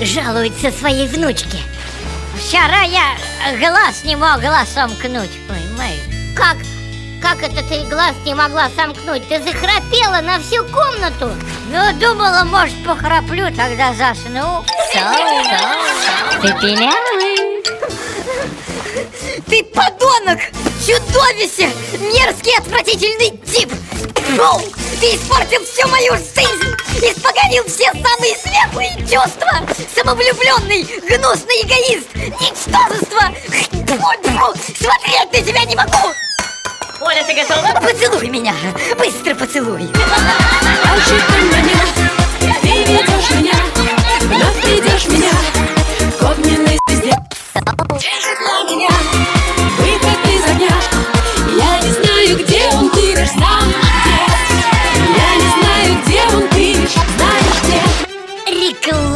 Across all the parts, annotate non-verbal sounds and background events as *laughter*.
жалуется своей внучке Вчера я глаз не могла сомкнуть Понимаешь? Как? Как это ты глаз не могла сомкнуть? Ты захрапела на всю комнату Ну, думала, может, похраплю, тогда засну Ты пилявый Ты подонок! Чудовище! Мерзкий, отвратительный тип! Фу! Ты испортил всю мою жизнь! Испоганил все самые светлые чувства! Самовлюбленный, гнусный эгоист! Ничтожество! Фу, смотреть на тебя не могу! Оля, ты готова? Поцелуй меня! Быстро поцелуй! *laughs*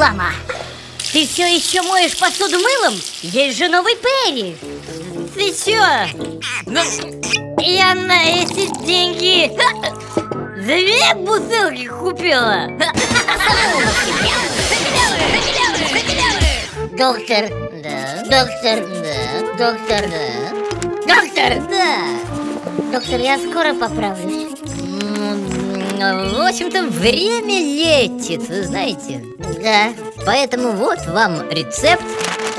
Реклама Ты все еще моешь посуду мылом? Есть же новый Перри. Ты чё? Ну, я на эти деньги *laughs* Две бутылки купила. Доктор, да Доктор, да Доктор, да. Доктор, да. Доктор, я скоро поправлюсь В общем-то, время летит, вы знаете. Да, Поэтому вот вам рецепт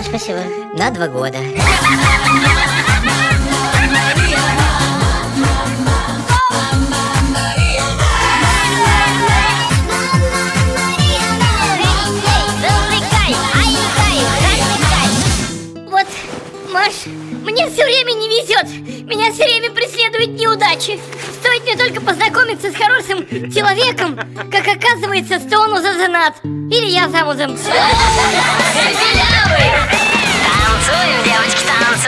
спасибо на два года. Вот, Маш, мне все время не везет Меня все время Короче, стоит мне только познакомиться с хорошим человеком, как оказывается, что он уже женат. Или я замужем. Танцуем, девочки, танцуем!